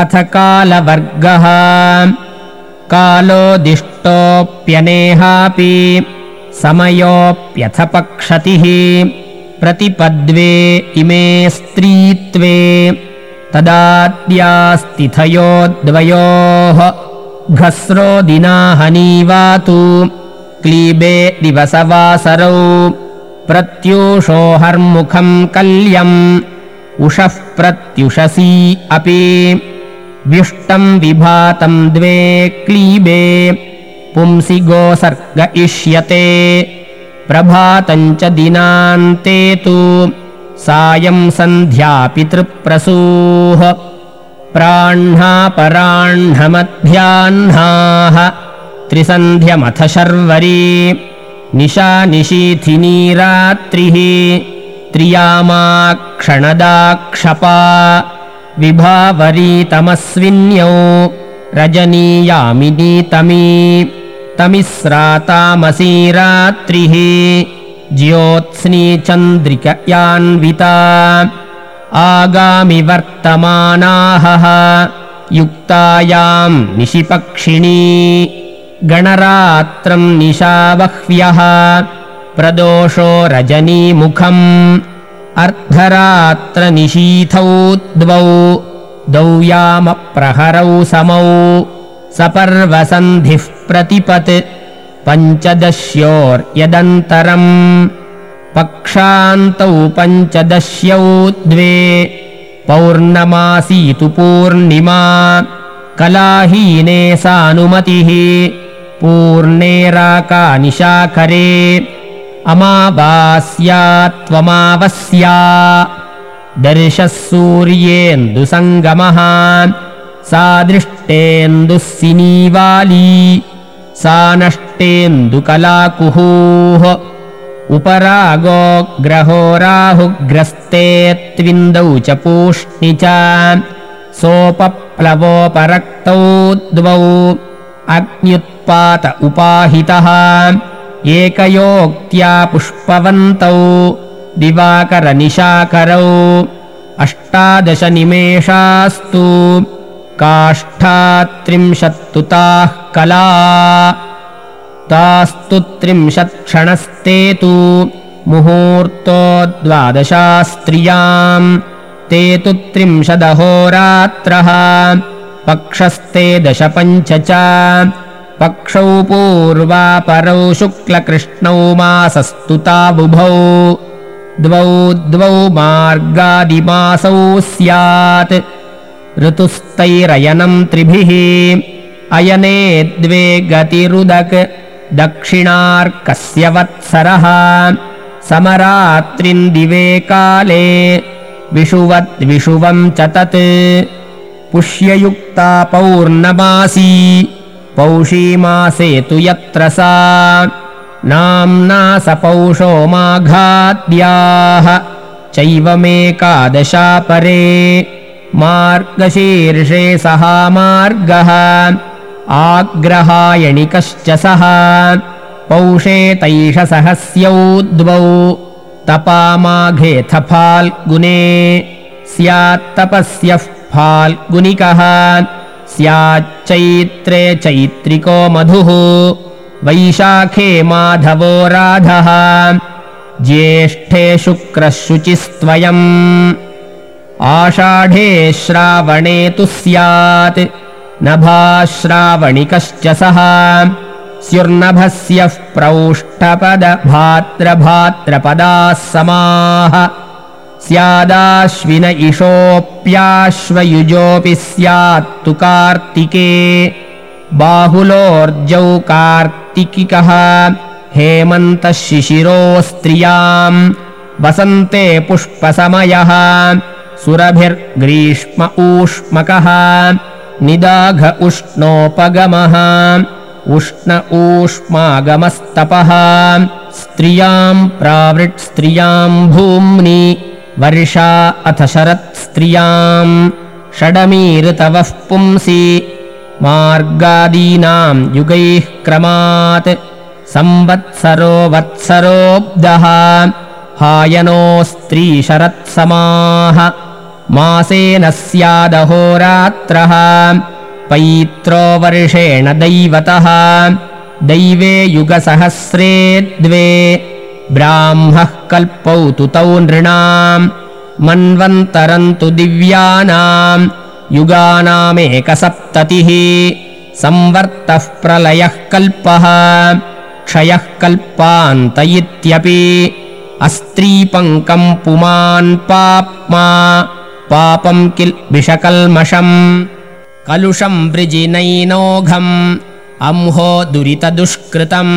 अथ कालवर्गः। कालोदिष्टोऽप्यनेहापि समयोऽप्यथ पक्षतिः प्रतिपद्वे इमे स्त्रीत्वे तदाद्यास्तिथयोद्वयोः। घस्रो दिनाहनीवातु क्लीबे दिवसवासरौ। प्रत्यूषोहर्मुखम् कल्यम् उषः प्रत्युषसी अपि व्युष्टम् विभातम् द्वे क्लीबे पुंसि गोसर्ग इष्यते। प्रभातम् च दिनान्ते तु सायम् सन्ध्यापितृप्रसूः प्राह्णापराह्णमध्याह्नाः त्रिसन्ध्यमथ शर्वरी। निशा निशीथिनी रात्रिः त्रियामाक्षणदाक्षपा विभावरीतमस्विन्यौ रजनीयामिनीतमी तमिस्रातामसी रात्रिः ज्योत्स्नी चन्द्रिकयान्विता आगामि वर्तमानाहः युक्तायाम् निशिपक्षिणी। गणरात्रम् निशावह्व्यः। प्रदोषो रजनीमुखम् अर्धरात्रनिशीथौ द्वौ दौयामप्रहरौ समौ सपर्वसन्धिः प्रतिपत् पञ्चदश्योर्यदन्तरम् पक्षान्तौ पञ्चदश्यौ द्वे पौर्णमासीतु पूर्णिमा कलाहीने सानुमतिः पूर्णेराकानिशाकरे अमावास्या त्वमावस्या दर्शः सूर्येन्दुसङ्गमः सा दृष्टेन्दुः सिनीवाली। सा नष्टेन्दुकलाकुहूः उपरागो ग्रहो राहुग्रस्ते त्विन्दौ च पूष्णि च। सोपप्लवोपरक्तौ द्वौ अग्न्युत्पात उपाहितः एकयोक्त्या पुष्पवन्तौ दिवाकरनिशाकरौ अष्टादशनिमेषास्तु काष्ठात्रिंशत्तु ताः कला तास्तु त्रिंशत्क्षणस्ते तु मुहूर्तो द्वादशास्त्रियाम् ते तु त्रिंशदहोरात्रः पक्षस्ते दश पञ्च च पक्षौ पूर्वापरौ शुक्लकृष्णौ मासस्तु ताबुभौ द्वौ द्वौ मार्गादिमासौ स्यात्। ऋतुस्तैरयनम् त्रिभिः। अयने द्वे गतिरुदक्। दक्षिणार्कस्य वत्सरः। समरात्रिन्दिवे काले। विषुवद्विषुवम् च तत्। पुष्ययुक्ता पौर्णमासी पौषीमासे तु यत्र सा। नाम्ना स पौषो माघाद्याः चैवमेकादशापरे मार्गशीर्षे सहामार्गः आग्रहायणिकश्च सः। पौषे तैषसहस्यौ द्वौ तपामाघेऽथ फाल्गुने स्यात्तपस्यः फाल्गुनिकः स्याच्चैत्रे चैत्रिको मधुः वैशाखे माधवो राधः ज्येष्ठे शुक्रः शुचिस्त्वयम् आषाढे श्रावणे तु स्यात् नभाश्रावणिकश्च सः। स्युर्नभस्यः प्रौष्ठपदभाद्रभाद्रपदाः समाः स्यादाश्विन इषोऽप्याश्वयुजोऽपि स्यात्तु कार्तिके। बाहुलोर्जौ कार्तिकिकः हेमन्तः शिशिरो स्त्रियाम् वसन्ते पुष्पसमयः सुरभिर्ग्रीष्म ऊष्मकः। निदाघ उष्णोपगमः उष्ण ऊष्मागमस्तपः। स्त्रियाम् प्रावृट्स्त्रियाम् भूम्नि वर्षा अथ शरत्स्त्रियाम् षडमीऋतवः पुंसि मार्गादीनाम् युगैः क्रमात् संवत्सरो वत्सरोऽब्दः हायनो स्त्रीशरत्समाः मासेन स्यादहोरात्रः। पैत्रो वर्षेण दैवतः। दैवे युगसहस्रे द्वे ब्राह्मः कल्पौ तु तौ नृणाम् मन्वन्तरम् तु दिव्यानाम् युगानामेकसप्ततिः। संवर्तः प्रलयः कल्पः क्षयः कल्पान्त इत्यपि अस्त्रीपङ्कम् पुमान् पाप्मा पापम् किल् विषकल्मषम्। कलुषम् वृजिनैनोघम् अंहो दुरितदुष्कृतम्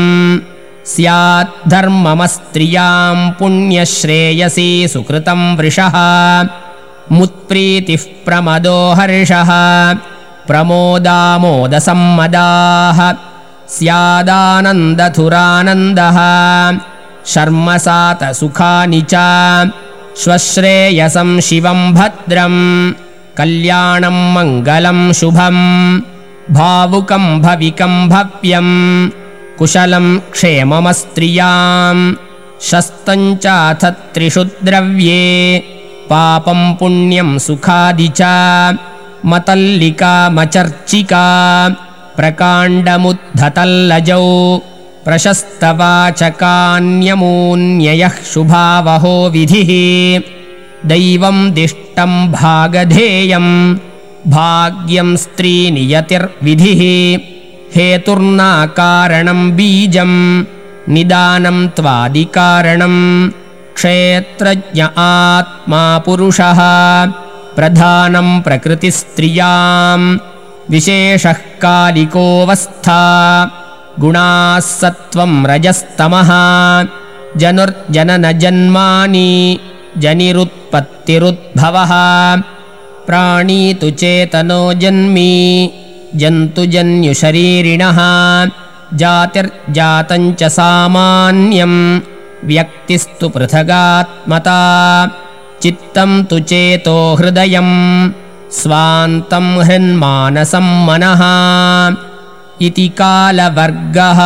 स्याद्धर्ममस्त्रियाम् पुण्यश्रेयसी सुकृतम् वृषः मुत्प्रीतिः प्रमदो हर्षः प्रमोदामोदसम्मदाः स्यादानन्दथुरानन्दः शर्मसातसुखानि च श्वश्रेयसम् शिवम् भद्रम् कल्याणम् मङ्गलम् शुभम् भावुकम् भविकम् भव्यम् कुशलम् क्षेममस्त्रियाम् शस्तम् चाथ त्रिषु द्रव्ये पापम् पुण्यम् सुखादि च मतल्लिकामचर्चिका प्रकाण्डमुद्धतल्लजौ प्रशस्तवाचकान्यमून्ययः शुभावहो विधिः। दैवम् दिष्टम् भागधेयम् भाग्यम् स्त्रीनियतिर्विधिः हेतुर्नाकारणम् बीजम् निदानम् त्वादिकारणम्। क्षेत्रज्ञ आत्मा पुरुषः प्रधानम् प्रकृतिस्त्रियाम्। विशेषः कालिकोऽवस्था गुणाः सत्त्वम् रजस्तमः। जनुर्जननजन्मानि जनिरुत्पत्तिरुद्भवः। प्राणीतु चेतनो जन्मी जन्तुजन्युशरीरिणः जातिर्जातम् च सामान्यम् व्यक्तिस्तु पृथगात्मता। चित्तम् तु चेतो हृदयम् स्वान्तम् हृन्मानसम् मनः। इति कालवर्गः